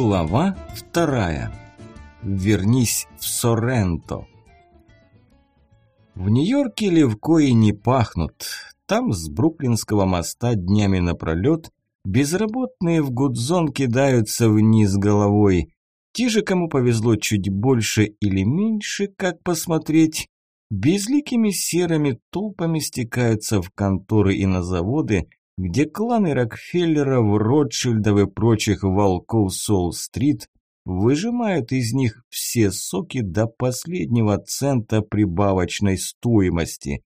Глава вторая. Вернись в Соренто. В Нью-Йорке левкои не пахнут. Там с Бруклинского моста днями напролет безработные в гудзон кидаются вниз головой. Те же, кому повезло чуть больше или меньше, как посмотреть, безликими серыми толпами стекаются в конторы и на заводы, где кланы Рокфеллеров, Ротшильдов и прочих волков Солл-стрит выжимают из них все соки до последнего цента прибавочной стоимости.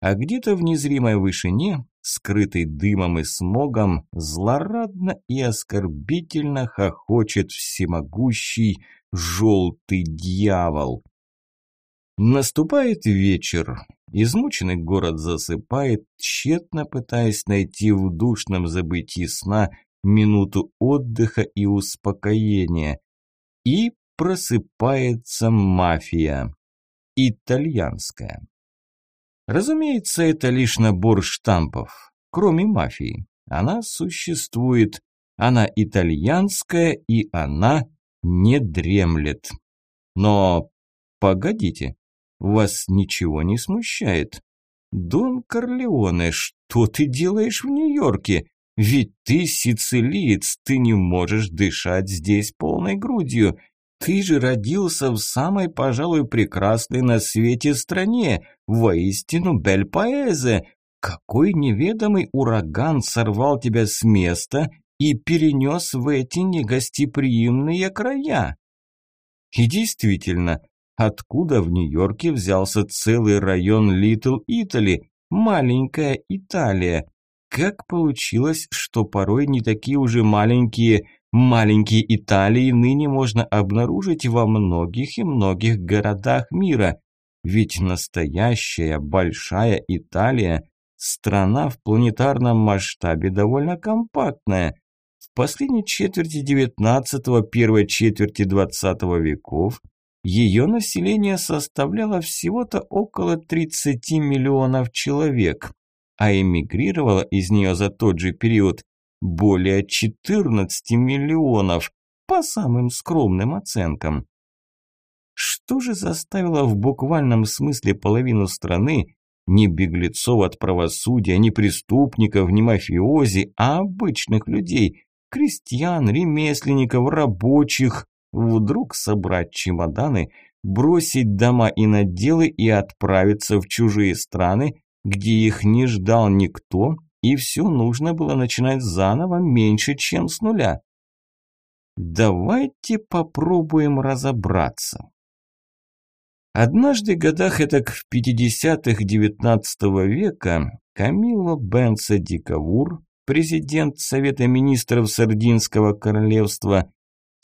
А где-то в незримой вышине, скрытой дымом и смогом, злорадно и оскорбительно хохочет всемогущий желтый дьявол. Наступает вечер. Измученный город засыпает, тщетно пытаясь найти в душном забытии сна минуту отдыха и успокоения. И просыпается мафия. Итальянская. Разумеется, это лишь набор штампов. Кроме мафии. Она существует. Она итальянская и она не дремлет. Но погодите, вас ничего не смущает? Дон Корлеоне, что ты делаешь в Нью-Йорке? Ведь ты сицилиец, ты не можешь дышать здесь полной грудью. Ты же родился в самой, пожалуй, прекрасной на свете стране, воистину Бель-Паэзе. Какой неведомый ураган сорвал тебя с места и перенес в эти негостеприимные края? И действительно, Откуда в Нью-Йорке взялся целый район Литл Итали, маленькая Италия? Как получилось, что порой не такие уже маленькие, маленькие Италии ныне можно обнаружить во многих и многих городах мира? Ведь настоящая большая Италия – страна в планетарном масштабе довольно компактная. В последней четверти XIX – первой четверти XX веков – ее население составляло всего-то около 30 миллионов человек, а эмигрировало из нее за тот же период более 14 миллионов, по самым скромным оценкам. Что же заставило в буквальном смысле половину страны не беглецов от правосудия, не преступников, не мафиози, а обычных людей, крестьян, ремесленников, рабочих, Вдруг собрать чемоданы, бросить дома и наделы и отправиться в чужие страны, где их не ждал никто, и все нужно было начинать заново меньше, чем с нуля. Давайте попробуем разобраться. Однажды годах это в 50-х XIX века Камило Бенса Дикавур, президент Совета министров Сардинского королевства,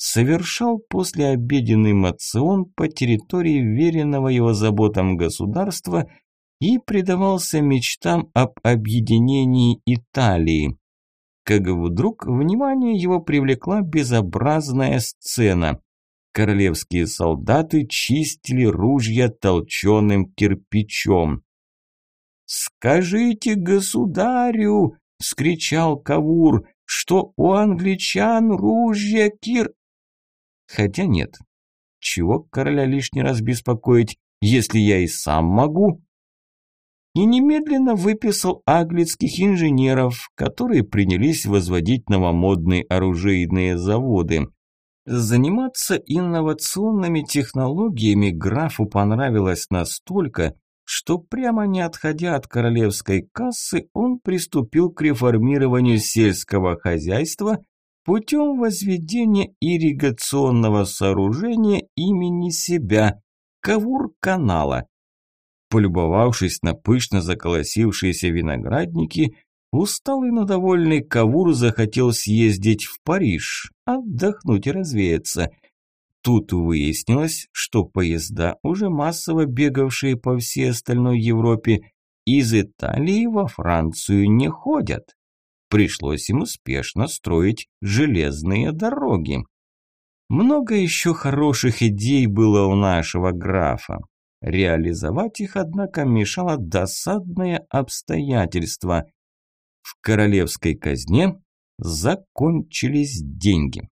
совершал послеобеденный мацион по территории веренного его заботам государства и предавался мечтам об объединении Италии. Как вдруг внимание его привлекла безобразная сцена. Королевские солдаты чистили ружья толченым кирпичом. «Скажите государю!» – вскричал Кавур, что у англичан ружья кир... Хотя нет. Чего короля лишний раз беспокоить, если я и сам могу? И немедленно выписал аглицких инженеров, которые принялись возводить новомодные оружейные заводы. Заниматься инновационными технологиями графу понравилось настолько, что прямо не отходя от королевской кассы, он приступил к реформированию сельского хозяйства путем возведения ирригационного сооружения имени себя, Кавур-канала. Полюбовавшись на пышно заколосившиеся виноградники, усталый, но довольный Кавур захотел съездить в Париж, отдохнуть и развеяться. Тут выяснилось, что поезда, уже массово бегавшие по всей остальной Европе, из Италии во Францию не ходят пришлось ему спешно строить железные дороги. Много еще хороших идей было у нашего графа. Реализовать их, однако, мешало досадное обстоятельство. В королевской казне закончились деньги.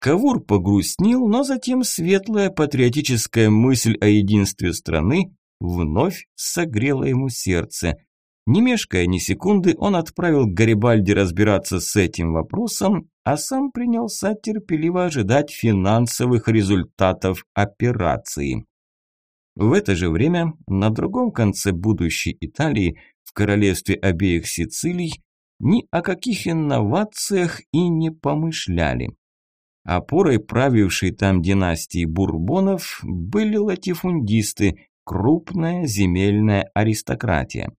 Кавур погрустнел, но затем светлая патриотическая мысль о единстве страны вновь согрела ему сердце. Не мешкая ни секунды, он отправил Гарибальди разбираться с этим вопросом, а сам принялся терпеливо ожидать финансовых результатов операции. В это же время на другом конце будущей Италии, в королевстве обеих Сицилий, ни о каких инновациях и не помышляли. Опорой правившей там династии Бурбонов были латифундисты, крупная земельная аристократия.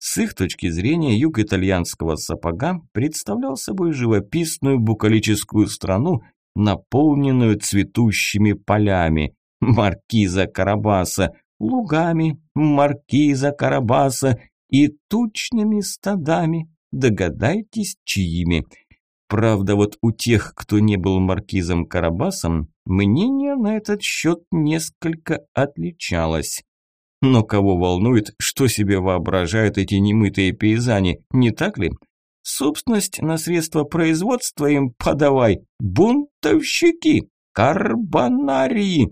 С их точки зрения юг итальянского сапога представлял собой живописную букалическую страну, наполненную цветущими полями, маркиза Карабаса, лугами маркиза Карабаса и тучными стадами, догадайтесь, чьими. Правда, вот у тех, кто не был маркизом Карабасом, мнение на этот счет несколько отличалось. Но кого волнует, что себе воображают эти немытые пейзани, не так ли? Собственность на средства производства им подавай. Бунтовщики, карбонарии.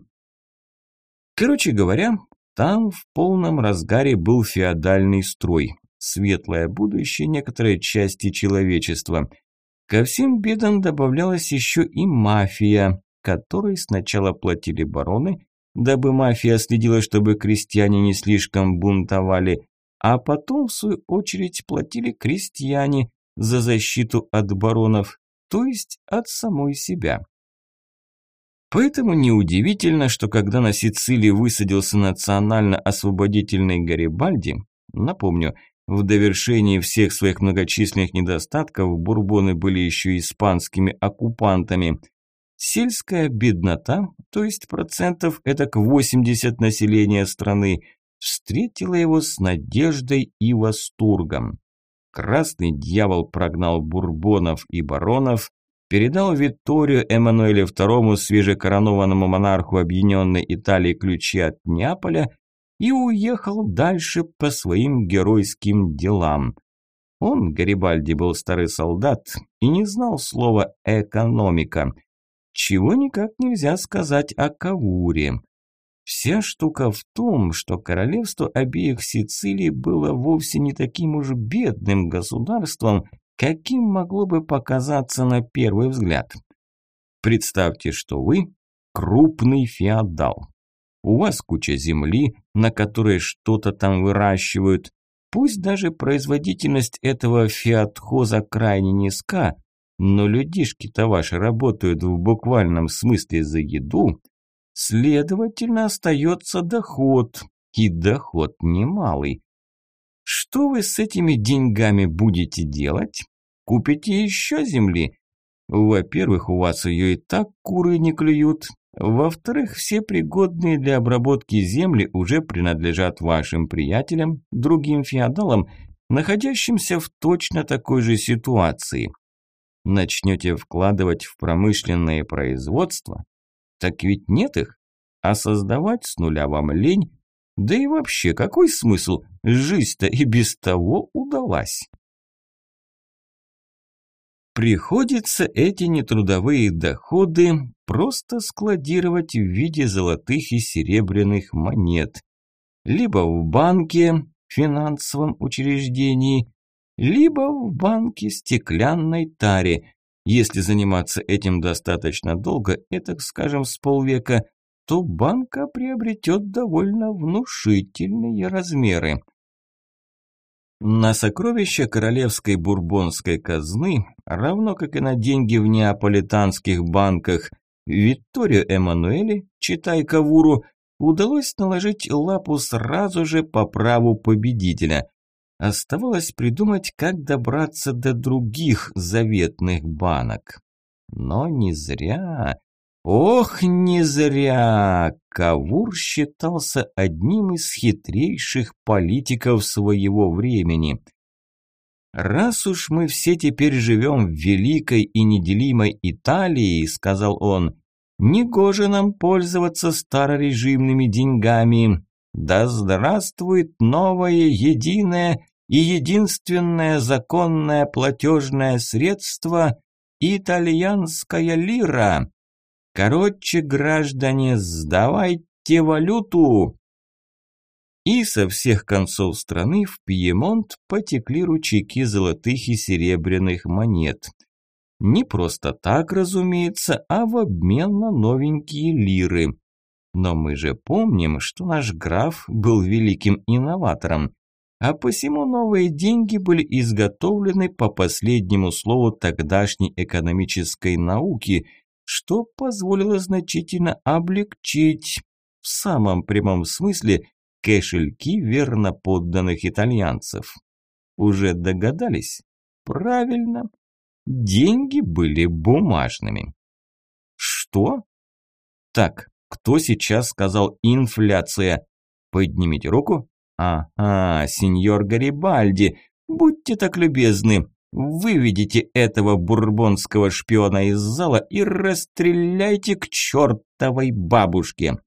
Короче говоря, там в полном разгаре был феодальный строй, светлое будущее некоторой части человечества. Ко всем бедам добавлялась еще и мафия, которой сначала платили бароны, дабы мафия следила, чтобы крестьяне не слишком бунтовали, а потом, в свою очередь, платили крестьяне за защиту от баронов, то есть от самой себя. Поэтому неудивительно, что когда на Сицилии высадился национально-освободительный Гарибальди, напомню, в довершении всех своих многочисленных недостатков бурбоны были еще испанскими оккупантами – Сельская беднота, то есть процентов это к 80 населения страны, встретила его с надеждой и восторгом. Красный дьявол прогнал бурбонов и баронов, передал Витторию Эммануэлю II, свежекоронованному монарху Объединенной Италии, ключи от Неаполя и уехал дальше по своим геройским делам. Он, Гарибальди, был старый солдат и не знал слова «экономика», чего никак нельзя сказать о Кавуре. Вся штука в том, что королевство обеих Сицилий было вовсе не таким уж бедным государством, каким могло бы показаться на первый взгляд. Представьте, что вы крупный феодал. У вас куча земли, на которой что-то там выращивают. Пусть даже производительность этого феодхоза крайне низка, но людишки-то ваши работают в буквальном смысле за еду, следовательно, остается доход, и доход немалый. Что вы с этими деньгами будете делать? Купите еще земли? Во-первых, у вас ее и так куры не клюют. Во-вторых, все пригодные для обработки земли уже принадлежат вашим приятелям, другим феодалам, находящимся в точно такой же ситуации начнете вкладывать в промышленное производство, так ведь нет их, а создавать с нуля вам лень, да и вообще какой смысл, жизнь-то и без того удалась. Приходится эти нетрудовые доходы просто складировать в виде золотых и серебряных монет, либо в банке, финансовом учреждении, либо в банке стеклянной таре. Если заниматься этим достаточно долго, это, скажем, с полвека, то банка приобретет довольно внушительные размеры. На сокровища королевской бурбонской казны, равно как и на деньги в неаполитанских банках, Викторию Эммануэле, читай Кавуру, удалось наложить лапу сразу же по праву победителя. Оставалось придумать, как добраться до других заветных банок. Но не зря, ох, не зря, Кавур считался одним из хитрейших политиков своего времени. «Раз уж мы все теперь живем в великой и неделимой Италии», — сказал он, — «негоже нам пользоваться старорежимными деньгами, да здравствует новое, единое и единственное законное платежное средство – итальянская лира. Короче, граждане, сдавайте валюту!» И со всех концов страны в Пьемонт потекли ручейки золотых и серебряных монет. Не просто так, разумеется, а в обмен на новенькие лиры. Но мы же помним, что наш граф был великим инноватором, а посему новые деньги были изготовлены по последнему слову тогдашней экономической науки, что позволило значительно облегчить, в самом прямом смысле, кошельки верно подданных итальянцев. Уже догадались? Правильно. Деньги были бумажными. Что? Так, кто сейчас сказал инфляция? Поднимите руку. Ага, сеньор Гарибальди, будьте так любезны, выведите этого бурбонского шпиона из зала и расстреляйте к чертовой бабушке.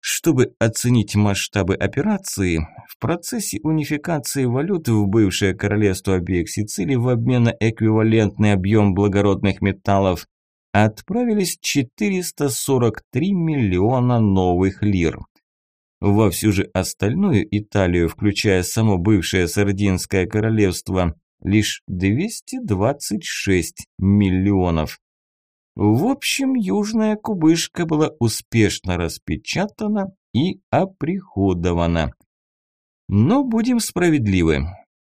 Чтобы оценить масштабы операции, в процессе унификации валюты в бывшее королевство обеих Сицилий в обмен на эквивалентный объем благородных металлов отправились 443 миллиона новых лир. Во всю же остальную Италию, включая само бывшее Сардинское королевство, лишь 226 миллионов. В общем, южная кубышка была успешно распечатана и оприходована. Но будем справедливы,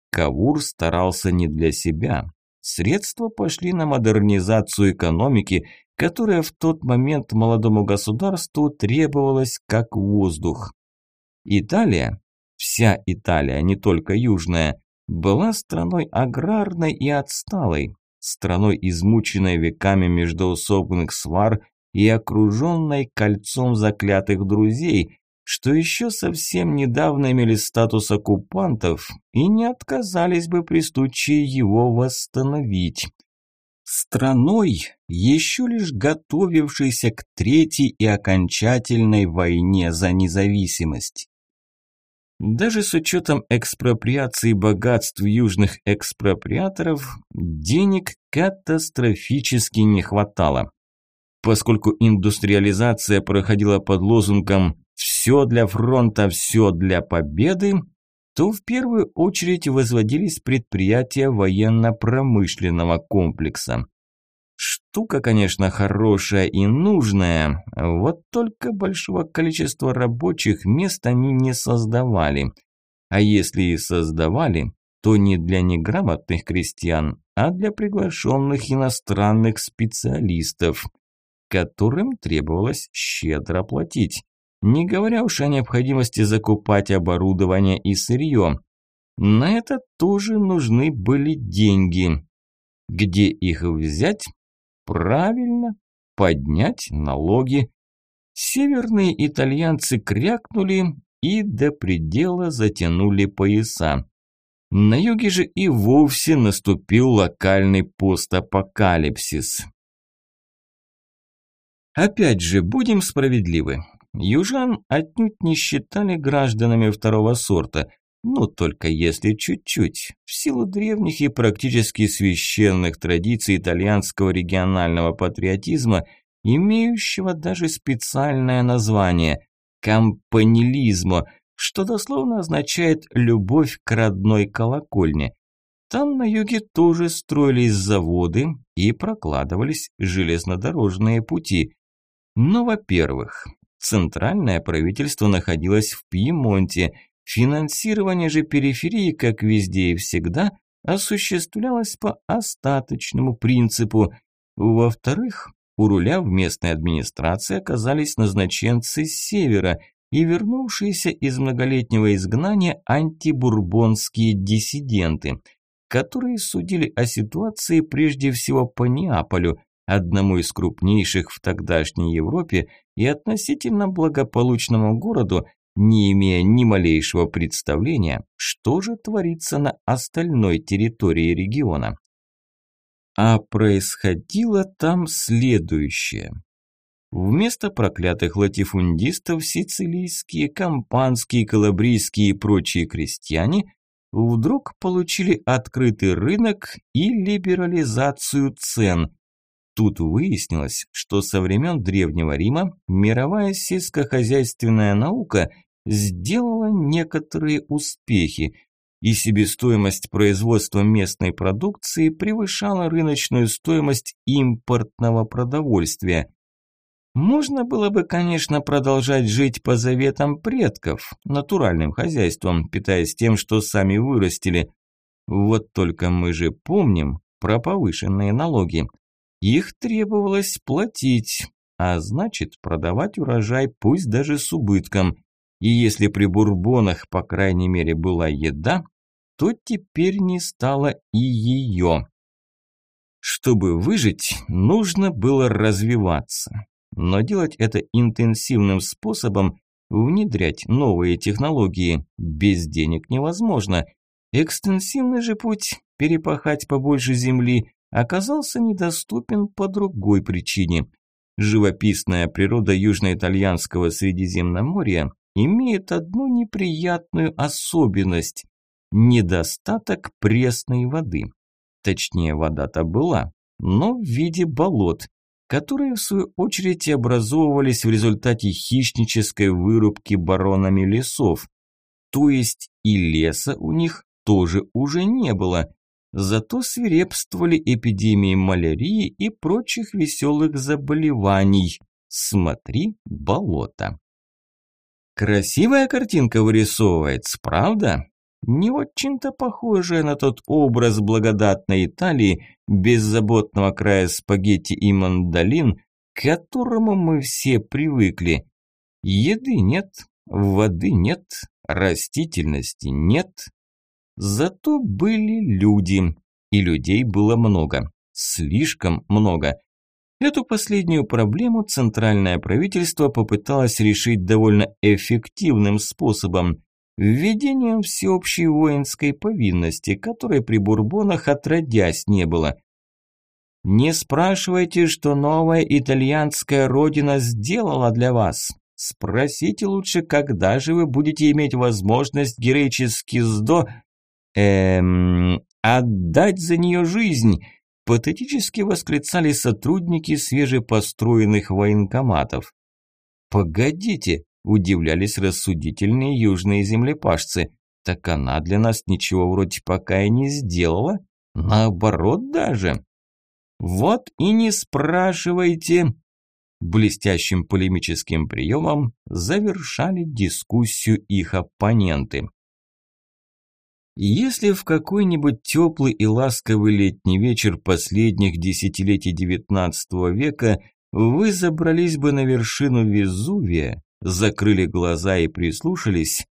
Кавур старался не для себя. Средства пошли на модернизацию экономики, которая в тот момент молодому государству требовалась как воздух. Италия, вся Италия, не только южная, была страной аграрной и отсталой, страной, измученной веками междоусобных свар и окруженной кольцом заклятых друзей, что еще совсем недавно имели статус оккупантов и не отказались бы при случае его восстановить. Страной, еще лишь готовившейся к третьей и окончательной войне за независимость. Даже с учетом экспроприации богатств южных экспроприаторов, денег катастрофически не хватало. Поскольку индустриализация проходила под лозунгом «все для фронта, все для победы», то в первую очередь возводились предприятия военно-промышленного комплекса. Штука, конечно, хорошая и нужная, вот только большого количества рабочих мест они не создавали. А если и создавали, то не для неграмотных крестьян, а для приглашенных иностранных специалистов, которым требовалось щедро платить. Не говоря уж о необходимости закупать оборудование и сырье. На это тоже нужны были деньги. Где их взять, Правильно, поднять налоги. Северные итальянцы крякнули и до предела затянули пояса. На юге же и вовсе наступил локальный постапокалипсис. Опять же, будем справедливы. Южан отнюдь не считали гражданами второго сорта – но только если чуть-чуть, в силу древних и практически священных традиций итальянского регионального патриотизма, имеющего даже специальное название – кампанилизмо, что дословно означает «любовь к родной колокольне». Там на юге тоже строились заводы и прокладывались железнодорожные пути. Но, во-первых, центральное правительство находилось в Пьемонте – Финансирование же периферии, как везде и всегда, осуществлялось по остаточному принципу. Во-вторых, у руля в местной администрации оказались назначенцы с севера и вернувшиеся из многолетнего изгнания антибурбонские диссиденты, которые судили о ситуации прежде всего по Неаполю, одному из крупнейших в тогдашней Европе и относительно благополучному городу, не имея ни малейшего представления, что же творится на остальной территории региона. А происходило там следующее. Вместо проклятых латифундистов сицилийские, кампанские, калабрийские и прочие крестьяне вдруг получили открытый рынок и либерализацию цен. Тут выяснилось, что со времен Древнего Рима мировая сельскохозяйственная наука сделала некоторые успехи, и себестоимость производства местной продукции превышала рыночную стоимость импортного продовольствия. Можно было бы, конечно, продолжать жить по заветам предков, натуральным хозяйством, питаясь тем, что сами вырастили. Вот только мы же помним про повышенные налоги. Их требовалось платить, а значит продавать урожай пусть даже с убытком. И если при бурбонах, по крайней мере, была еда, то теперь не стало и ее. Чтобы выжить, нужно было развиваться. Но делать это интенсивным способом, внедрять новые технологии, без денег невозможно. Экстенсивный же путь, перепахать побольше земли, оказался недоступен по другой причине. Живописная природа южноитальянского Средиземноморья имеет одну неприятную особенность – недостаток пресной воды. Точнее, вода-то была, но в виде болот, которые в свою очередь образовывались в результате хищнической вырубки баронами лесов. То есть и леса у них тоже уже не было, Зато свирепствовали эпидемии малярии и прочих веселых заболеваний. Смотри, болото. Красивая картинка вырисовывается, правда? Не очень-то похожая на тот образ благодатной Италии, беззаботного края спагетти и мандолин, к которому мы все привыкли. Еды нет, воды нет, растительности нет, Зато были люди, и людей было много, слишком много. Эту последнюю проблему центральное правительство попыталось решить довольно эффективным способом – введением всеобщей воинской повинности, которой при Бурбонах отродясь не было. Не спрашивайте, что новая итальянская родина сделала для вас. Спросите лучше, когда же вы будете иметь возможность героически сдо Эм, отдать за нее жизнь, патетически восклицали сотрудники свежепостроенных военкоматов. Погодите, удивлялись рассудительные южные землепашцы. Так она для нас ничего вроде пока и не сделала, наоборот даже. Вот и не спрашивайте. Блестящим полемическим приемом завершали дискуссию их оппоненты. Если в какой-нибудь теплый и ласковый летний вечер последних десятилетий XIX века вы забрались бы на вершину Везувия, закрыли глаза и прислушались,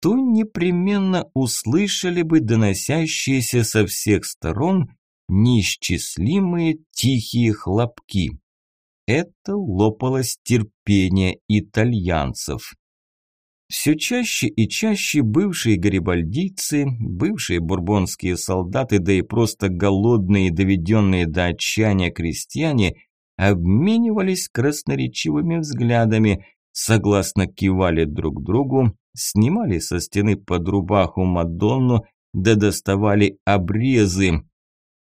то непременно услышали бы доносящиеся со всех сторон неисчислимые тихие хлопки. Это лопалось терпение итальянцев. Все чаще и чаще бывшие гарибальдийцы, бывшие бурбонские солдаты, да и просто голодные, доведенные до отчаяния крестьяне обменивались красноречивыми взглядами, согласно кивали друг другу, снимали со стены под рубаху Мадонну, да доставали обрезы,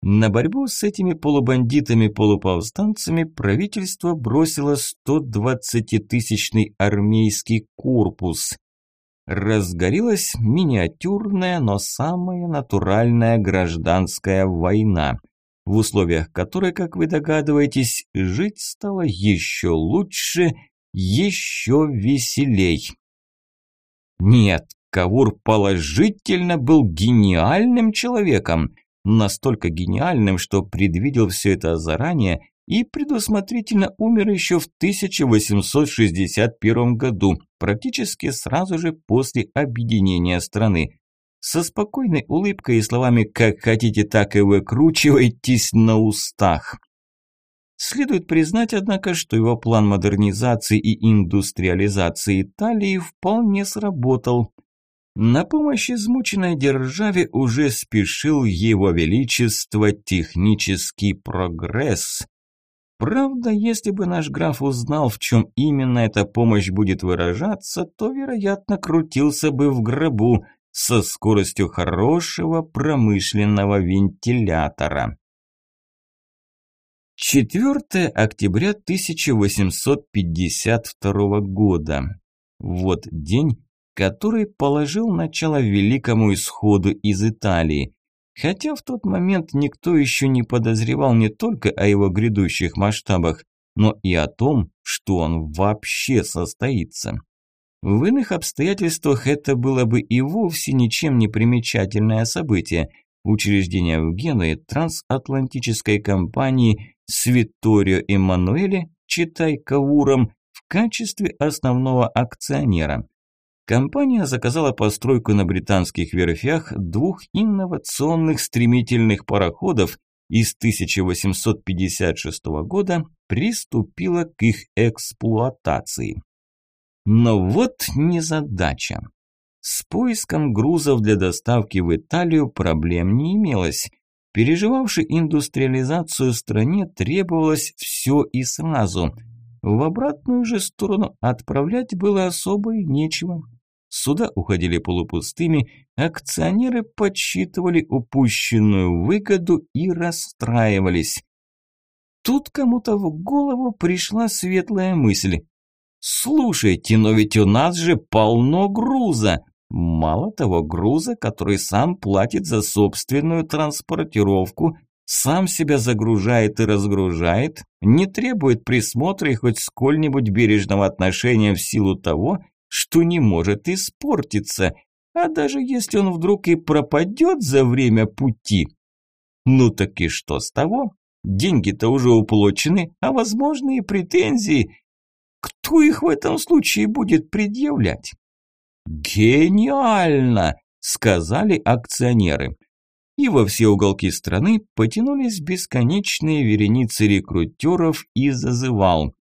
на борьбу с этими полубандитами-полуповстанцами правительство бросило 120-тысячный армейский корпус. Разгорелась миниатюрная, но самая натуральная гражданская война, в условиях которой, как вы догадываетесь, жить стало еще лучше, еще веселей. Нет, Кавур положительно был гениальным человеком – настолько гениальным, что предвидел все это заранее и предусмотрительно умер еще в 1861 году, практически сразу же после объединения страны. Со спокойной улыбкой и словами «как хотите, так и выкручивайтесь» на устах. Следует признать, однако, что его план модернизации и индустриализации Италии вполне сработал. На помощь измученной державе уже спешил его величество технический прогресс. Правда, если бы наш граф узнал, в чем именно эта помощь будет выражаться, то, вероятно, крутился бы в гробу со скоростью хорошего промышленного вентилятора. 4 октября 1852 года. Вот день, который положил начало великому исходу из Италии. Хотя в тот момент никто еще не подозревал не только о его грядущих масштабах, но и о том, что он вообще состоится. В иных обстоятельствах это было бы и вовсе ничем не примечательное событие – учреждение в Генуе трансатлантической компании с Витторио Эммануэле, читай Кавуром, в качестве основного акционера. Компания заказала постройку на британских верфях двух инновационных стремительных пароходов и с 1856 года приступила к их эксплуатации. Но вот незадача. С поиском грузов для доставки в Италию проблем не имелось. Переживавшей индустриализацию стране требовалось все и сразу. В обратную же сторону отправлять было особо и нечего. Суда уходили полупустыми, акционеры подсчитывали упущенную выгоду и расстраивались. Тут кому-то в голову пришла светлая мысль. «Слушайте, но ведь у нас же полно груза. Мало того, груза, который сам платит за собственную транспортировку, сам себя загружает и разгружает, не требует присмотра и хоть сколь-нибудь бережного отношения в силу того, что не может испортиться, а даже если он вдруг и пропадет за время пути. Ну так и что с того? Деньги-то уже уплочены, а возможные претензии. Кто их в этом случае будет предъявлять? «Гениально!» – сказали акционеры. И во все уголки страны потянулись бесконечные вереницы рекрутеров и зазывал.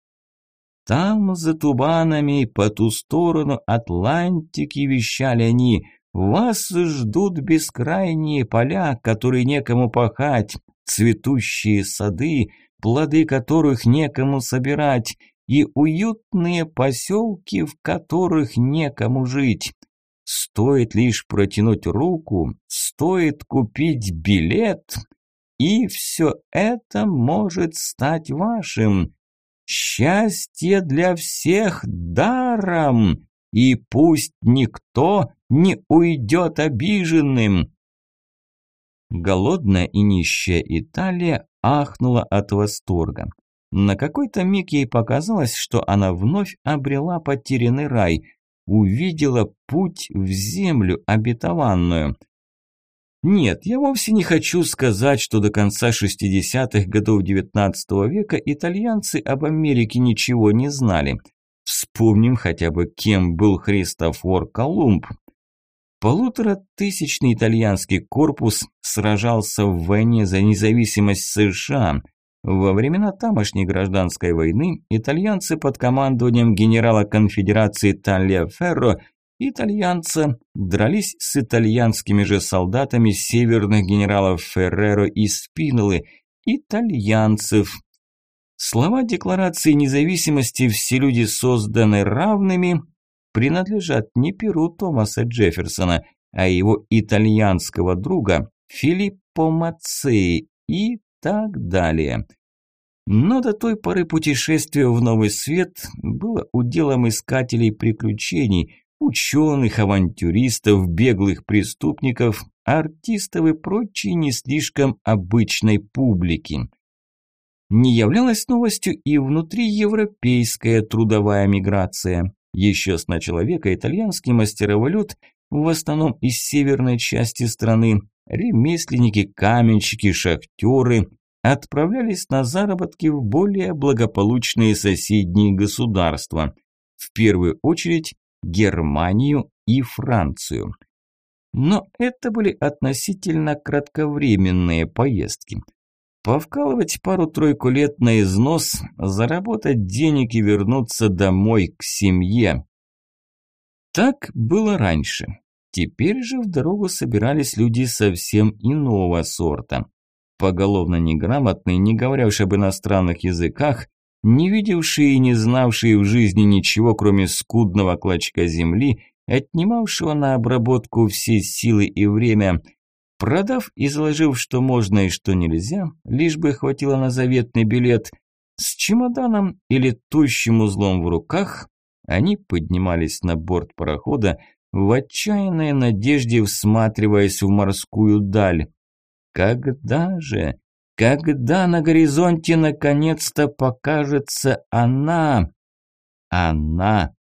Там, за тубанами, по ту сторону Атлантики, вещали они, вас ждут бескрайние поля, которые некому пахать, цветущие сады, плоды которых некому собирать, и уютные поселки, в которых некому жить. Стоит лишь протянуть руку, стоит купить билет, и все это может стать вашим. Счастье для всех даром, и пусть никто не уйдет обиженным. Голодная и нищая Италия ахнула от восторга. На какой-то миг ей показалось, что она вновь обрела потерянный рай, увидела путь в землю обетованную. Нет, я вовсе не хочу сказать, что до конца 60-х годов XIX века итальянцы об Америке ничего не знали. Вспомним хотя бы, кем был Христофор Колумб. Полуторатысячный итальянский корпус сражался в войне за независимость США – во времена тамошней гражданской войны итальянцы под командованием генерала конфедерации Талия Ферро итальянца дрались с итальянскими же солдатами северных генералов Ферреро и Спинолы, итальянцев. Слова Декларации независимости «все люди созданы равными» принадлежат не перу Томаса Джефферсона, а его итальянского друга Филиппо Мацеи и так далее. Но до той поры путешествие в новый свет было уделом искателей приключений, ученых, авантюристов, беглых преступников, артистов и прочей не слишком обычной публики. Не являлась новостью и внутриевропейская трудовая миграция. Еще с начала века итальянский мастероволют, в основном из северной части страны, ремесленники, каменщики, шахтеры отправлялись на заработки в более благополучные соседние государства, в первую очередь Германию и Францию. Но это были относительно кратковременные поездки. Повкалывать пару-тройку лет на износ, заработать денег и вернуться домой к семье. Так было раньше. Теперь же в дорогу собирались люди совсем иного сорта. Поголовно неграмотные, не говорявшие об иностранных языках, не видевшие и не знавшие в жизни ничего, кроме скудного клочка земли, отнимавшего на обработку все силы и время, Продав и заложив, что можно и что нельзя, лишь бы хватило на заветный билет, с чемоданом или тущим узлом в руках, они поднимались на борт парохода, в отчаянной надежде всматриваясь в морскую даль. Когда же, когда на горизонте наконец-то покажется она, она,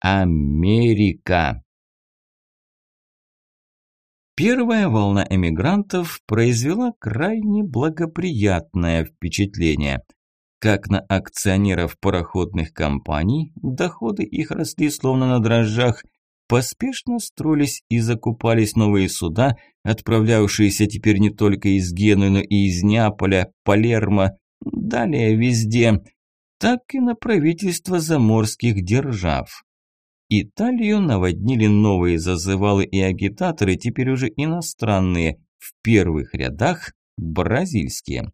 Америка? Первая волна эмигрантов произвела крайне благоприятное впечатление. Как на акционеров пароходных компаний, доходы их росли словно на дрожжах, поспешно строились и закупались новые суда, отправлявшиеся теперь не только из Генуи, но и из Неаполя, Палермо, далее везде, так и на правительство заморских держав. Италию наводнили новые зазывалы и агитаторы, теперь уже иностранные, в первых рядах бразильские.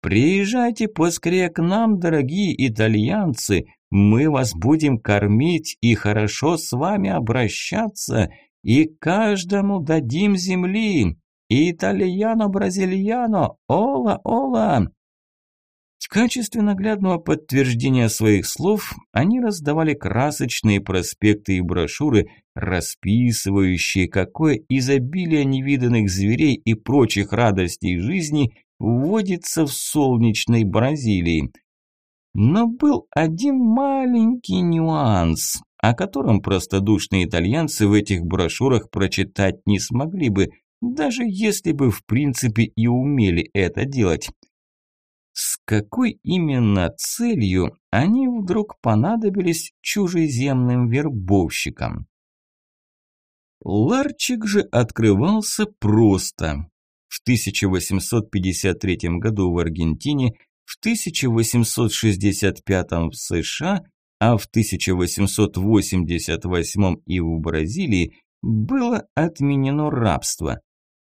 «Приезжайте поскорее к нам, дорогие итальянцы, мы вас будем кормить и хорошо с вами обращаться, и каждому дадим земли. Итальяно-бразильяно, ола-ола!» В качестве наглядного подтверждения своих слов они раздавали красочные проспекты и брошюры, расписывающие, какое изобилие невиданных зверей и прочих радостей жизни вводится в солнечной Бразилии. Но был один маленький нюанс, о котором простодушные итальянцы в этих брошюрах прочитать не смогли бы, даже если бы в принципе и умели это делать. С какой именно целью они вдруг понадобились чужеземным вербовщикам? Ларчик же открывался просто. В 1853 году в Аргентине, в 1865 в США, а в 1888 и в Бразилии было отменено рабство.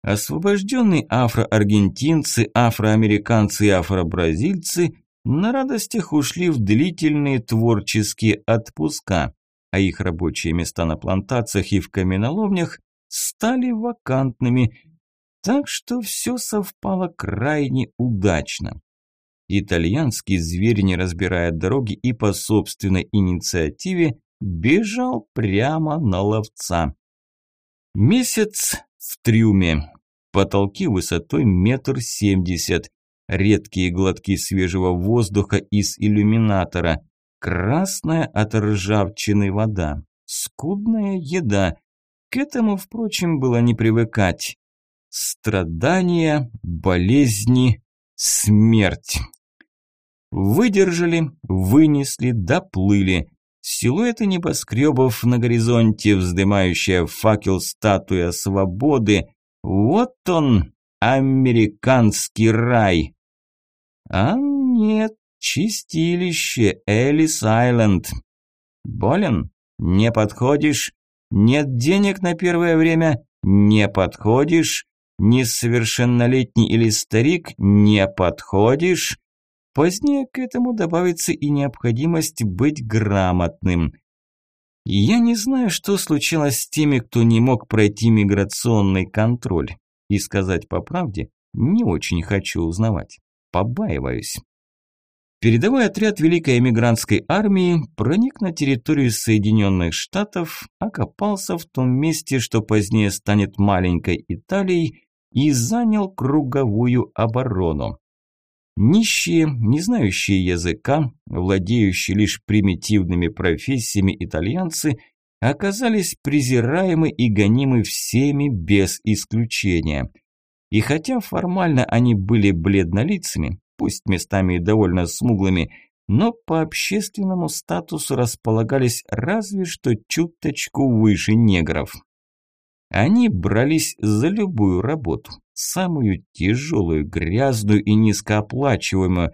Освобожденные афроаргентинцы, афроамериканцы и афробразильцы на радостях ушли в длительные творческие отпуска, а их рабочие места на плантациях и в каменоломнях стали вакантными, так что все совпало крайне удачно. Итальянский зверь, не разбирая дороги и по собственной инициативе, бежал прямо на ловца. Месяц в трюме. Потолки высотой метр семьдесят. Редкие глотки свежего воздуха из иллюминатора. Красная от ржавчины вода. Скудная еда. К этому, впрочем, было не привыкать. Страдания, болезни, смерть. Выдержали, вынесли, доплыли. Силуэты небоскребов на горизонте, вздымающая факел статуя свободы. Вот он, американский рай. А нет, чистилище, Элис Айленд. Болен? Не подходишь? Нет денег на первое время? Не подходишь? Несовершеннолетний или старик? Не подходишь? Позднее к этому добавится и необходимость быть грамотным. Я не знаю, что случилось с теми, кто не мог пройти миграционный контроль. И сказать по правде, не очень хочу узнавать. Побаиваюсь. Передовой отряд Великой эмигрантской армии проник на территорию Соединенных Штатов, окопался в том месте, что позднее станет маленькой Италией, и занял круговую оборону. Нищие, не знающие языка, владеющие лишь примитивными профессиями итальянцы, оказались презираемы и гонимы всеми без исключения. И хотя формально они были бледнолицами, пусть местами и довольно смуглыми, но по общественному статусу располагались разве что чуточку выше негров. Они брались за любую работу, самую тяжелую, грязную и низкооплачиваемую.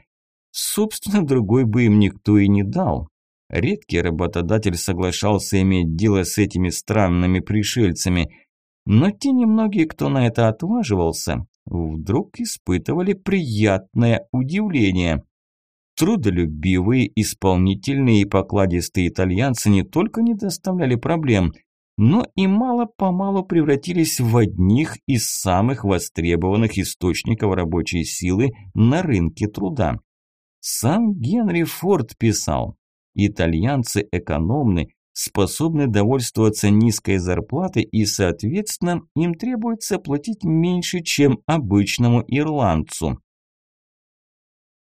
Собственно, другой бы им никто и не дал. Редкий работодатель соглашался иметь дело с этими странными пришельцами, но те немногие, кто на это отваживался, вдруг испытывали приятное удивление. Трудолюбивые, исполнительные и покладистые итальянцы не только не доставляли проблем – но и мало-помалу превратились в одних из самых востребованных источников рабочей силы на рынке труда. Сам Генри Форд писал, итальянцы экономны, способны довольствоваться низкой зарплатой и, соответственно, им требуется платить меньше, чем обычному ирландцу.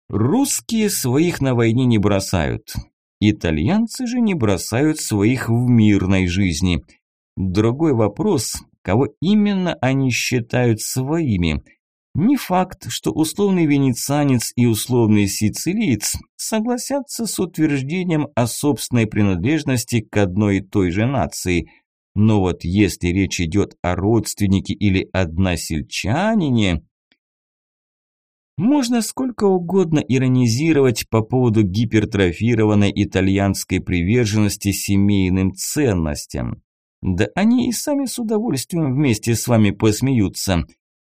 Русские своих на войне не бросают. Итальянцы же не бросают своих в мирной жизни. Другой вопрос, кого именно они считают своими. Не факт, что условный венецианец и условный сицилиец согласятся с утверждением о собственной принадлежности к одной и той же нации. Но вот если речь идет о родственнике или односельчанине, можно сколько угодно иронизировать по поводу гипертрофированной итальянской приверженности семейным ценностям. Да они и сами с удовольствием вместе с вами посмеются.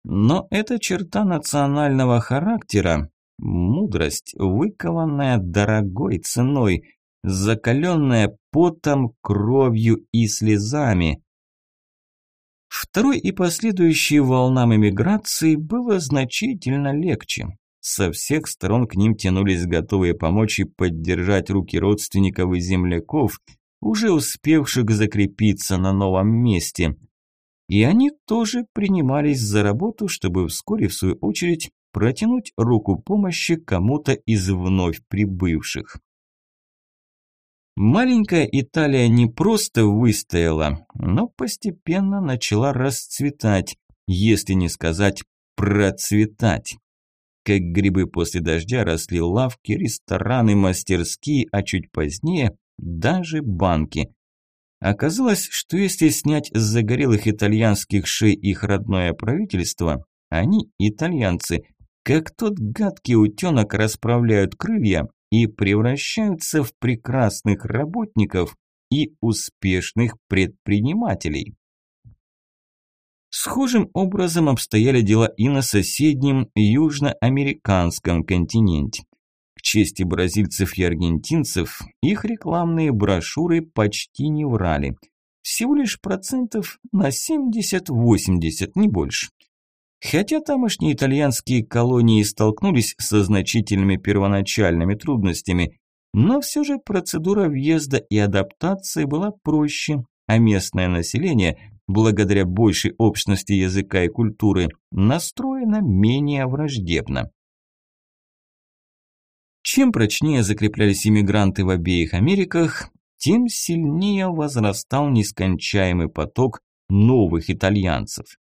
Но эта черта национального характера – мудрость, выкованная дорогой ценой, закаленная потом, кровью и слезами. Второй и последующие волнам эмиграции было значительно легче. Со всех сторон к ним тянулись готовые помочь и поддержать руки родственников и земляков, уже успевших закрепиться на новом месте. И они тоже принимались за работу, чтобы вскоре, в свою очередь, протянуть руку помощи кому-то из вновь прибывших. Маленькая Италия не просто выстояла, но постепенно начала расцветать, если не сказать процветать. Как грибы после дождя росли лавки, рестораны, мастерские, а чуть позднее даже банки. Оказалось, что если снять с загорелых итальянских шей их родное правительство, они, итальянцы, как тот гадкий утенок расправляют крылья и превращаются в прекрасных работников и успешных предпринимателей. Схожим образом обстояли дела и на соседнем южноамериканском континенте. К чести бразильцев и аргентинцев, их рекламные брошюры почти не врали. Всего лишь процентов на 70-80, не больше. Хотя тамошние итальянские колонии столкнулись со значительными первоначальными трудностями, но все же процедура въезда и адаптации была проще, а местное население, благодаря большей общности языка и культуры, настроено менее враждебно. Чем прочнее закреплялись иммигранты в обеих Америках, тем сильнее возрастал нескончаемый поток новых итальянцев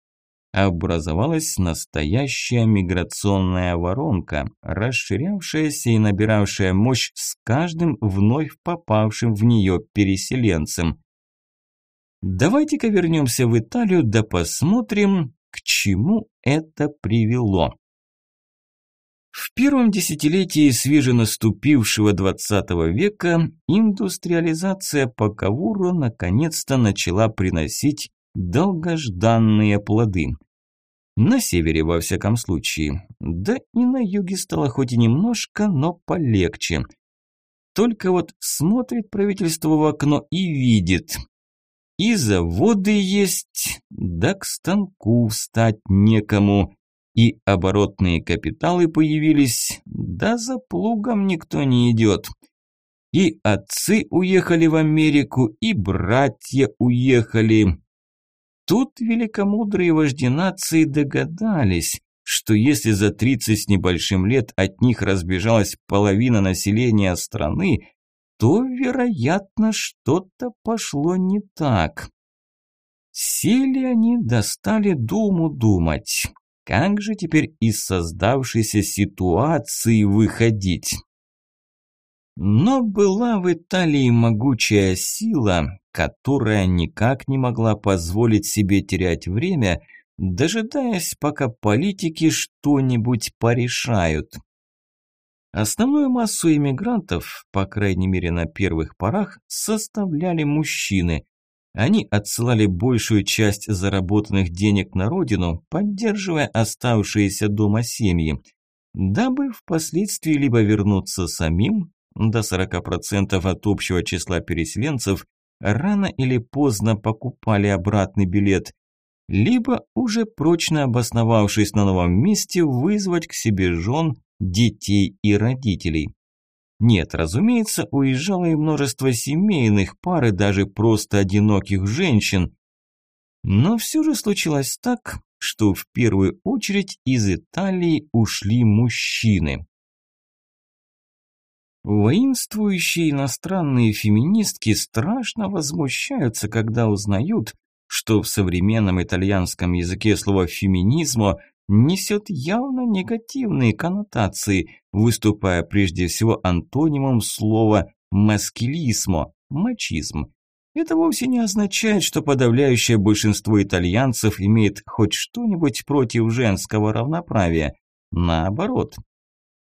образовалась настоящая миграционная воронка, расширявшаяся и набиравшая мощь с каждым вновь попавшим в нее переселенцем. Давайте-ка вернемся в Италию да посмотрим, к чему это привело. В первом десятилетии свеженаступившего XX века индустриализация по Кавуру наконец-то начала приносить долгожданные плоды. На севере, во всяком случае. Да и на юге стало хоть и немножко, но полегче. Только вот смотрит правительство в окно и видит. И заводы есть, да к станку встать некому. И оборотные капиталы появились, да за плугом никто не идет. И отцы уехали в Америку, и братья уехали. Тут великомудрые вожди нации догадались, что если за 30 с небольшим лет от них разбежалась половина населения страны, то, вероятно, что-то пошло не так. Сели они, достали думу думать. Как же теперь из создавшейся ситуации выходить? Но была в Италии могучая сила, которая никак не могла позволить себе терять время, дожидаясь, пока политики что-нибудь порешают. Основную массу иммигрантов, по крайней мере на первых порах, составляли мужчины. Они отсылали большую часть заработанных денег на родину, поддерживая оставшиеся дома семьи, дабы впоследствии либо вернуться самим, до 40% от общего числа переселенцев рано или поздно покупали обратный билет, либо, уже прочно обосновавшись на новом месте, вызвать к себе жен, детей и родителей. Нет, разумеется, уезжало и множество семейных пар и даже просто одиноких женщин. Но все же случилось так, что в первую очередь из Италии ушли мужчины. Воинствующие иностранные феминистки страшно возмущаются, когда узнают, что в современном итальянском языке слово «феминизмо» несет явно негативные коннотации, выступая прежде всего антонимом слова «маскилисмо» – «мачизм». Это вовсе не означает, что подавляющее большинство итальянцев имеет хоть что-нибудь против женского равноправия. Наоборот.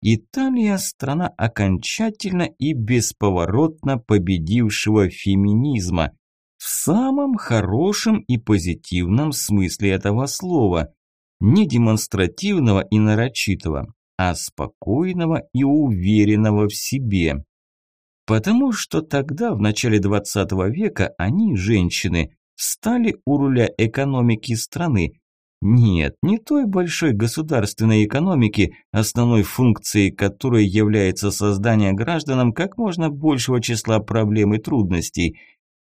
Италия – страна окончательно и бесповоротно победившего феминизма. В самом хорошем и позитивном смысле этого слова. Не демонстративного и нарочитого, а спокойного и уверенного в себе. Потому что тогда, в начале 20 века, они, женщины, стали у руля экономики страны. Нет, не той большой государственной экономики, основной функцией которой является создание гражданам как можно большего числа проблем и трудностей.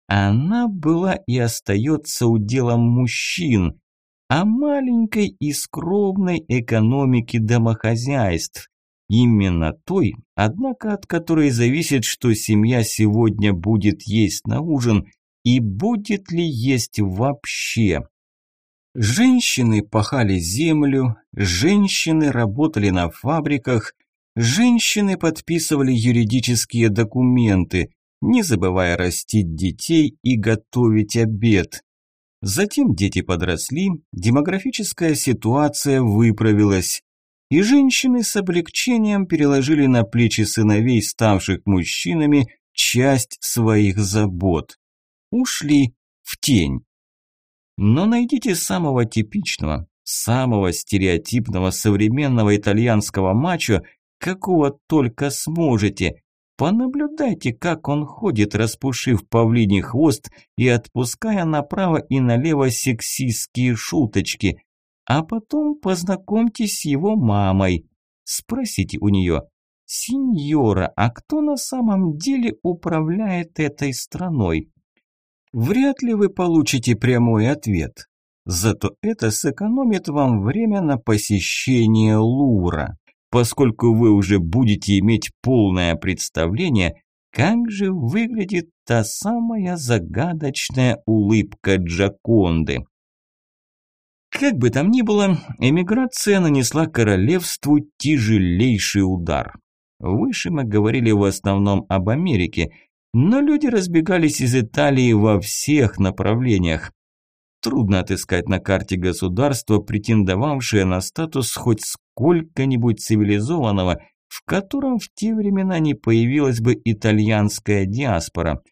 Она была и остается уделом мужчин, а маленькой и скромной экономики домохозяйств, Именно той, однако от которой зависит, что семья сегодня будет есть на ужин и будет ли есть вообще. Женщины пахали землю, женщины работали на фабриках, женщины подписывали юридические документы, не забывая растить детей и готовить обед. Затем дети подросли, демографическая ситуация выправилась и женщины с облегчением переложили на плечи сыновей, ставших мужчинами, часть своих забот. Ушли в тень. Но найдите самого типичного, самого стереотипного современного итальянского мачо, какого только сможете. Понаблюдайте, как он ходит, распушив павлиний хвост и отпуская направо и налево сексистские шуточки, а потом познакомьтесь с его мамой. Спросите у нее, «Сеньора, а кто на самом деле управляет этой страной?» Вряд ли вы получите прямой ответ. Зато это сэкономит вам время на посещение Лура, поскольку вы уже будете иметь полное представление, как же выглядит та самая загадочная улыбка Джаконды. Как бы там ни было, эмиграция нанесла королевству тяжелейший удар. Выше мы говорили в основном об Америке, но люди разбегались из Италии во всех направлениях. Трудно отыскать на карте государство, претендовавшее на статус хоть сколько-нибудь цивилизованного, в котором в те времена не появилась бы итальянская диаспора.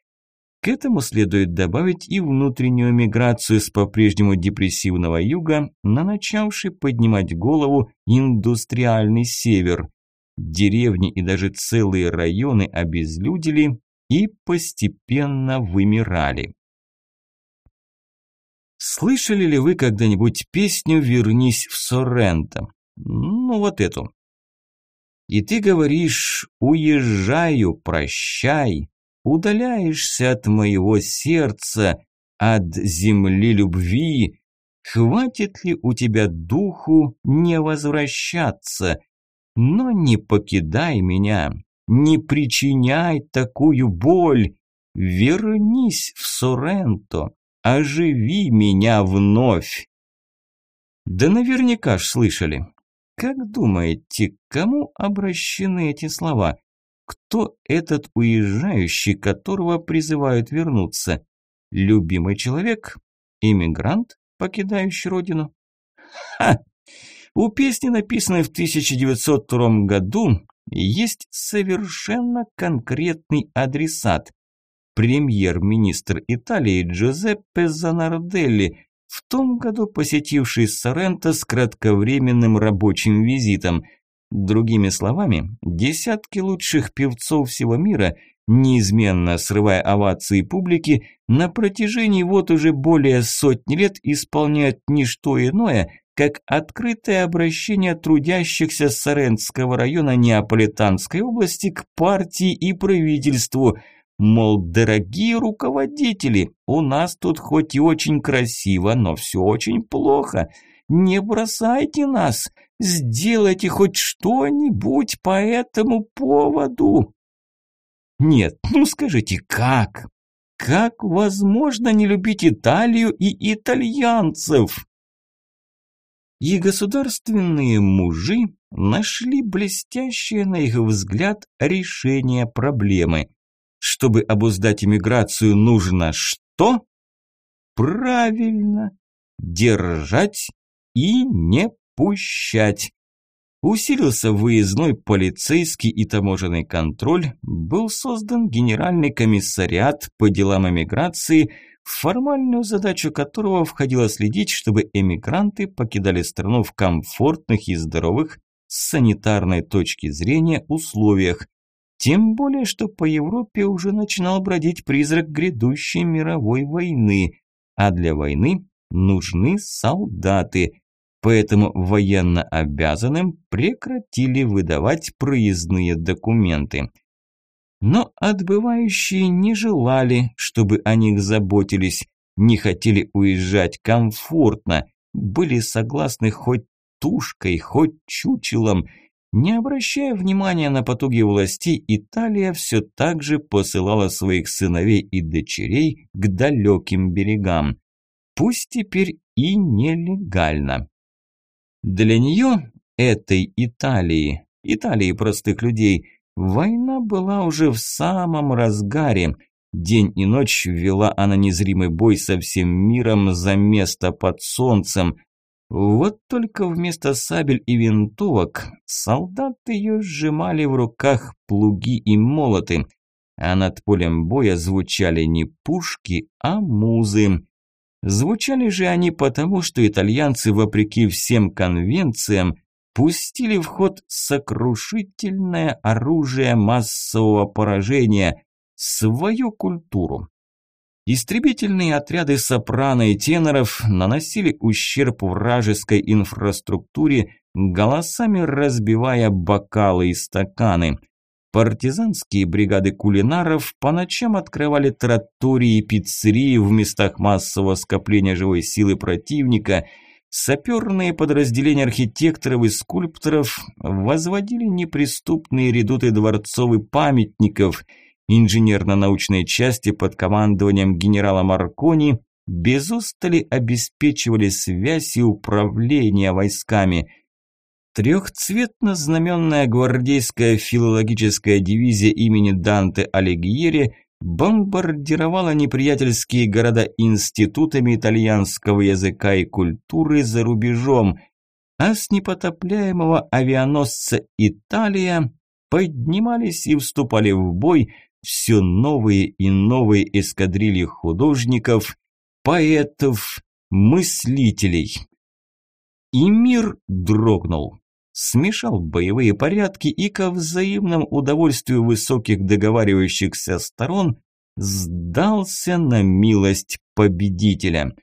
К этому следует добавить и внутреннюю миграцию с по-прежнему депрессивного юга на начавший поднимать голову индустриальный север. Деревни и даже целые районы обезлюдили и постепенно вымирали. Слышали ли вы когда-нибудь песню «Вернись в Сорренто»? Ну вот эту. И ты говоришь «Уезжаю, прощай», удаляешься от моего сердца, от земли любви, хватит ли у тебя духу не возвращаться? Но не покидай меня, не причиняй такую боль, вернись в Соренто, оживи меня вновь. Да наверняка ж слышали. Как думаете, к кому обращены эти слова? Кто этот уезжающий, которого призывают вернуться? Любимый человек? Иммигрант, покидающий родину? Ха! У песни, написанной в 1902 году, есть совершенно конкретный адресат. Премьер-министр Италии Джузеппе Занарделли, в том году посетивший Соренто с кратковременным рабочим визитом – Другими словами, десятки лучших певцов всего мира неизменно срывая овации публики, на протяжении вот уже более сотни лет исполняют не что иное, как открытое обращение трудящихся Саренского района Неаполитанской области к партии и правительству. Мол, дорогие руководители, у нас тут хоть и очень красиво, но все очень плохо. Не бросайте нас, сделайте хоть что-нибудь по этому поводу. Нет, ну скажите, как? Как возможно не любить Италию и итальянцев? И государственные мужи нашли блестящее, на их взгляд, решение проблемы. Чтобы обуздать иммиграцию, нужно что? Правильно, держать и не пущать. Усилился выездной полицейский и таможенный контроль, был создан Генеральный комиссариат по делам эмиграции, формальную задачу которого входило следить, чтобы эмигранты покидали страну в комфортных и здоровых с санитарной точки зрения условиях. Тем более, что по Европе уже начинал бродить призрак грядущей мировой войны, а для войны нужны солдаты – поэтому военно обязанным прекратили выдавать проездные документы. Но отбывающие не желали, чтобы о них заботились, не хотели уезжать комфортно, были согласны хоть тушкой, хоть чучелом. Не обращая внимания на потуги властей, Италия все так же посылала своих сыновей и дочерей к далеким берегам. Пусть теперь и нелегально. Для нее, этой Италии, Италии простых людей, война была уже в самом разгаре. День и ночь вела она незримый бой со всем миром за место под солнцем. Вот только вместо сабель и винтовок солдаты ее сжимали в руках плуги и молоты, а над полем боя звучали не пушки, а музы. Звучали же они потому, что итальянцы, вопреки всем конвенциям, пустили в ход сокрушительное оружие массового поражения – свою культуру. Истребительные отряды сопрано и теноров наносили ущерб вражеской инфраструктуре, голосами разбивая бокалы и стаканы – Партизанские бригады кулинаров по ночам открывали тротории и пиццерии в местах массового скопления живой силы противника. Саперные подразделения архитекторов и скульпторов возводили неприступные редуты дворцов и памятников. Инженерно-научные части под командованием генерала Маркони без устали обеспечивали связь и управление войсками – Трехцветно-знаменная гвардейская филологическая дивизия имени Данте Алигьери бомбардировала неприятельские города институтами итальянского языка и культуры за рубежом, а с непотопляемого авианосца «Италия» поднимались и вступали в бой все новые и новые эскадрильи художников, поэтов, мыслителей. И мир дрогнул смешал боевые порядки и ко взаимному удовольствию высоких договаривающихся сторон сдался на милость победителя.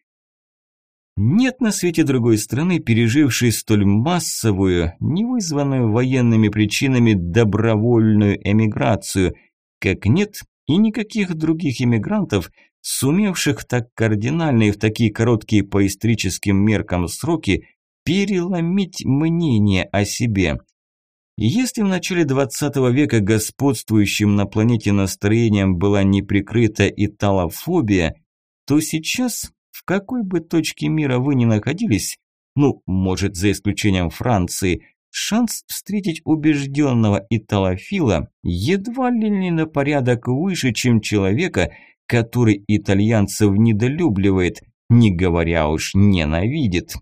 Нет на свете другой страны, пережившей столь массовую, не вызванную военными причинами добровольную эмиграцию, как нет и никаких других эмигрантов, сумевших так кардинально и в такие короткие по историческим меркам сроки переломить мнение о себе. Если в начале 20 века господствующим на планете настроением была неприкрытая италофобия, то сейчас, в какой бы точке мира вы ни находились, ну, может, за исключением Франции, шанс встретить убежденного италофила едва ли не на порядок выше, чем человека, который итальянцев недолюбливает, не говоря уж ненавидит.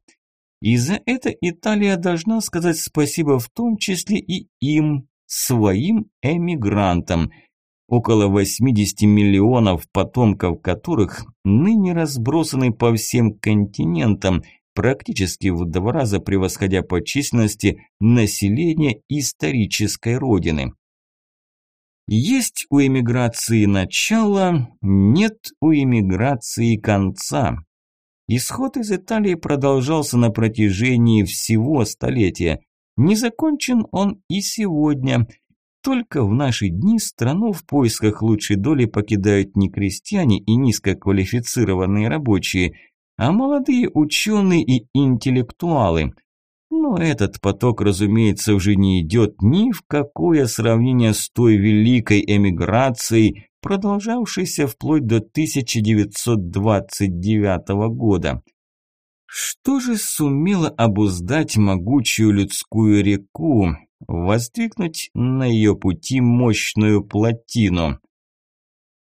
И за это Италия должна сказать спасибо в том числе и им, своим эмигрантам, около 80 миллионов потомков которых ныне разбросаны по всем континентам, практически в два раза превосходя по численности население исторической родины. Есть у эмиграции начало, нет у эмиграции конца. Исход из Италии продолжался на протяжении всего столетия. Не закончен он и сегодня. Только в наши дни страну в поисках лучшей доли покидают не крестьяне и низкоквалифицированные рабочие, а молодые ученые и интеллектуалы. Но этот поток, разумеется, уже не идет ни в какое сравнение с той великой эмиграцией, продолжавшейся вплоть до 1929 года. Что же сумело обуздать могучую людскую реку, воздвигнуть на ее пути мощную плотину?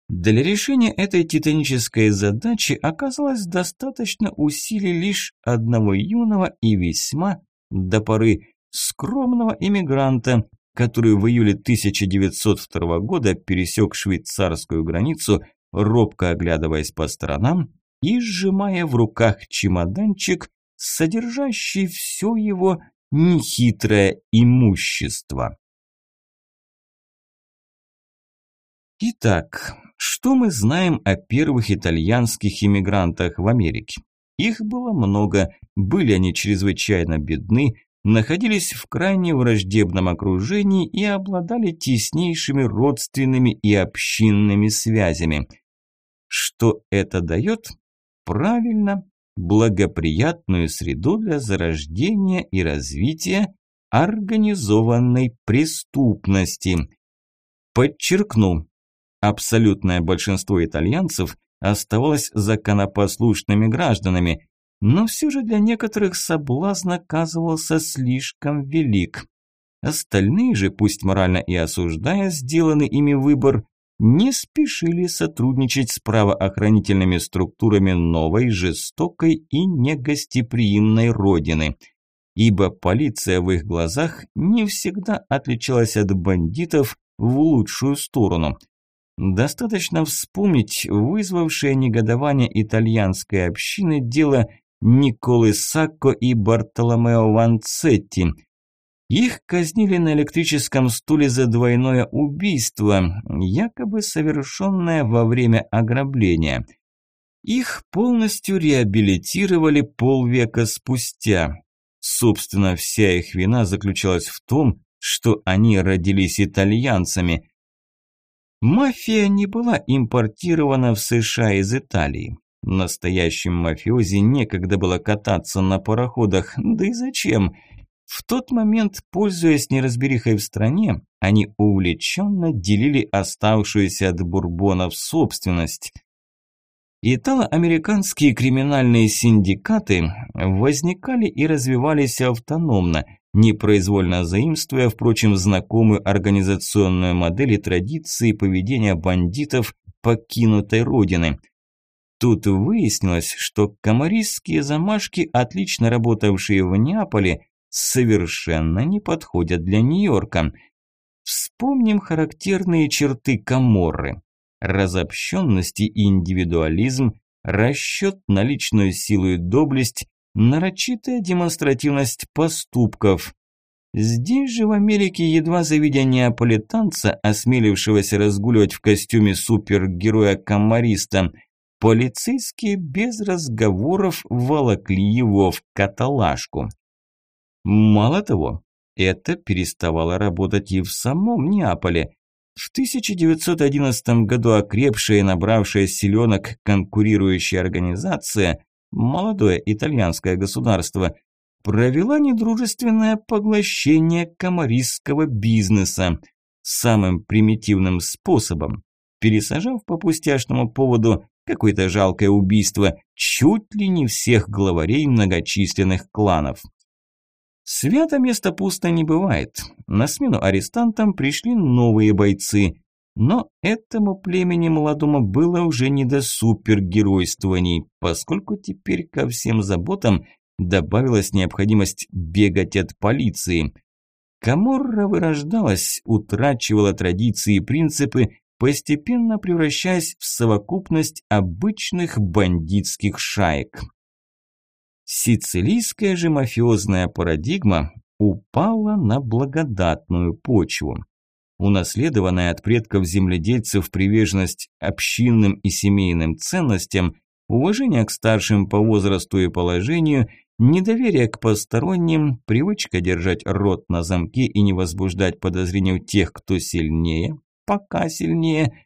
Для решения этой титанической задачи оказалось достаточно усилий лишь одного юного и весьма, до поры, скромного иммигранта, который в июле 1902 года пересек швейцарскую границу, робко оглядываясь по сторонам и сжимая в руках чемоданчик, содержащий все его нехитрое имущество. Итак, что мы знаем о первых итальянских иммигрантах в Америке? Их было много, были они чрезвычайно бедны, находились в крайне враждебном окружении и обладали теснейшими родственными и общинными связями. Что это дает? Правильно, благоприятную среду для зарождения и развития организованной преступности. Подчеркну, абсолютное большинство итальянцев оставалось законопослушными гражданами, но все же для некоторых соблазн оказывался слишком велик. Остальные же, пусть морально и осуждая сделанный ими выбор, не спешили сотрудничать с правоохранительными структурами новой, жестокой и негостеприимной родины. Ибо полиция в их глазах не всегда отличалась от бандитов в лучшую сторону – Достаточно вспомнить вызвавшее негодование итальянской общины дело Николы Сакко и Бартоломео Ванцетти. Их казнили на электрическом стуле за двойное убийство, якобы совершенное во время ограбления. Их полностью реабилитировали полвека спустя. Собственно, вся их вина заключалась в том, что они родились итальянцами – Мафия не была импортирована в США из Италии. Настоящим мафиози некогда было кататься на пароходах, да и зачем? В тот момент, пользуясь неразберихой в стране, они увлеченно делили оставшуюся от бурбонов собственность. Итало-американские криминальные синдикаты возникали и развивались автономно, непроизвольно заимствуя, впрочем, знакомую организационную модель и традиции поведения бандитов покинутой родины. Тут выяснилось, что комаристские замашки, отлично работавшие в Неаполе, совершенно не подходят для Нью-Йорка. Вспомним характерные черты Каморры. Разобщенность и индивидуализм, расчет на личную силу и доблесть, нарочитая демонстративность поступков. Здесь же в Америке, едва завидя неаполитанца, осмелившегося разгуливать в костюме супергероя-комариста, полицейские без разговоров волокли его в каталажку. Мало того, это переставало работать и в самом Неаполе. В 1911 году окрепшая и набравшая силенок конкурирующая организация молодое итальянское государство, провела недружественное поглощение комаристского бизнеса самым примитивным способом, пересажав по пустяшному поводу какое-то жалкое убийство чуть ли не всех главарей многочисленных кланов. Свято место пусто не бывает. На смену арестантам пришли новые бойцы, но этому племени молодому было уже не до супергеройствований, поскольку теперь ко всем заботам добавилась необходимость бегать от полиции. Каморра вырождалась, утрачивала традиции и принципы, постепенно превращаясь в совокупность обычных бандитских шаек. Сицилийская же мафиозная парадигма упала на благодатную почву. унаследованная от предков земледельцев приверженность общинным и семейным ценностям, уважение к старшим по возрасту и положению, недоверие к посторонним, привычка держать рот на замке и не возбуждать подозрений у тех, кто сильнее, пока сильнее.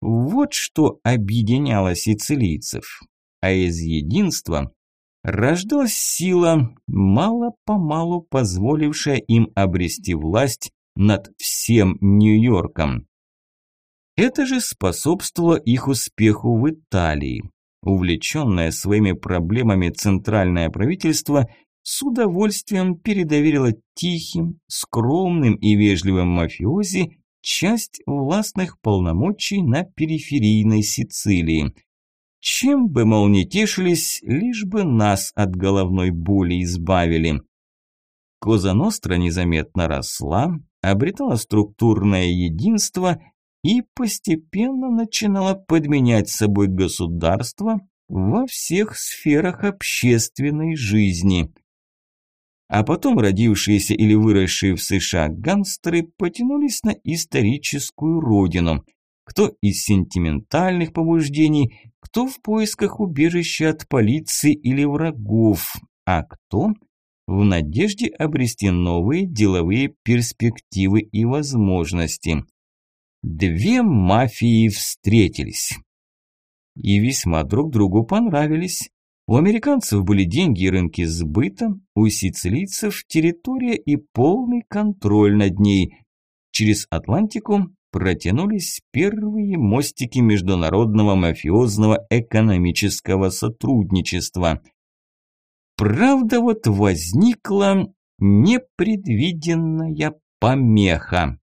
Вот что объединяло сицилийцев. А из единства рождалась сила, мало-помалу позволившая им обрести власть над всем Нью-Йорком. Это же способствовало их успеху в Италии. Увлеченное своими проблемами центральное правительство с удовольствием передоверило тихим, скромным и вежливым мафиози часть властных полномочий на периферийной Сицилии. Чем бы, мол, не тешились, лишь бы нас от головной боли избавили. Коза Ностра незаметно росла, обретала структурное единство и постепенно начинала подменять собой государство во всех сферах общественной жизни. А потом родившиеся или выросшие в США гангстеры потянулись на историческую родину. Кто из сентиментальных побуждений, кто в поисках убежища от полиции или врагов, а кто в надежде обрести новые деловые перспективы и возможности. Две мафии встретились. И весьма друг другу понравились. У американцев были деньги и рынки сбыта, у сицилийцев территория и полный контроль над ней. Через Атлантику протянулись первые мостики международного мафиозного экономического сотрудничества. Правда, вот возникла непредвиденная помеха.